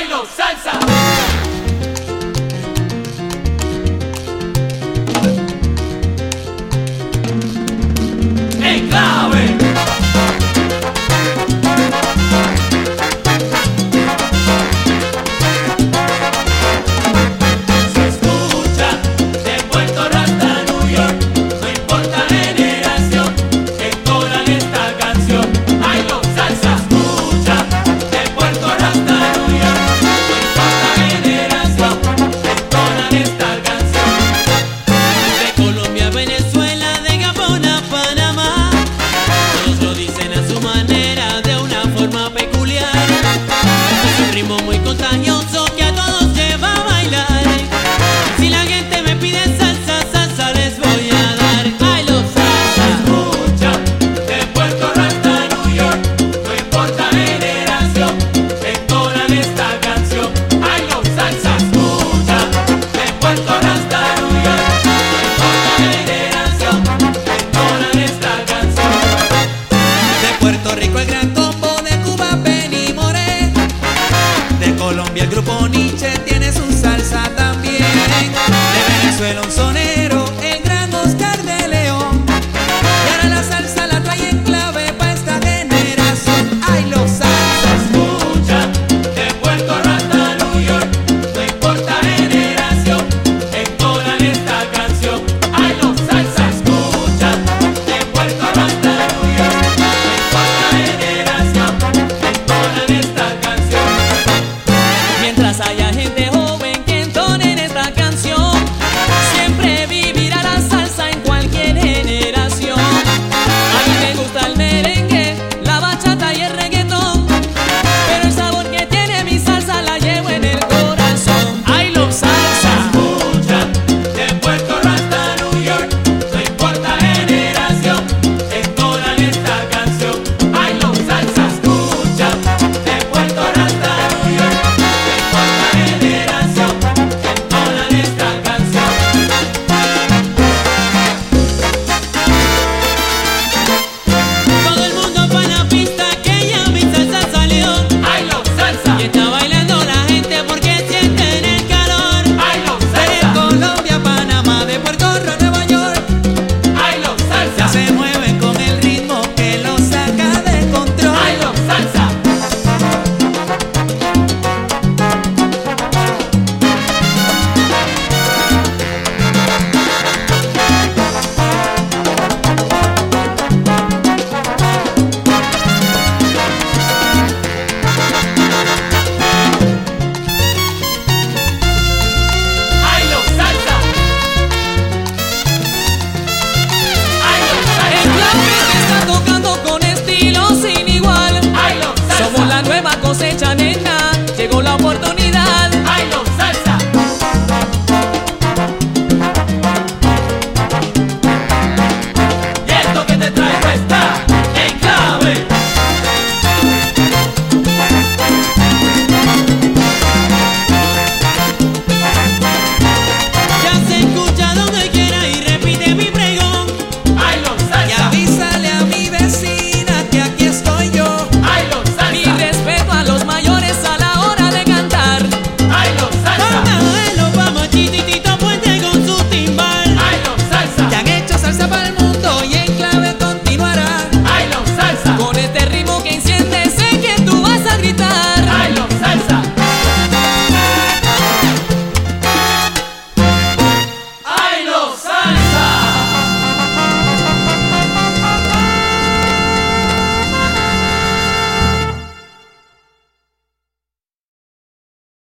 bailo salsa. De Colombia el grupo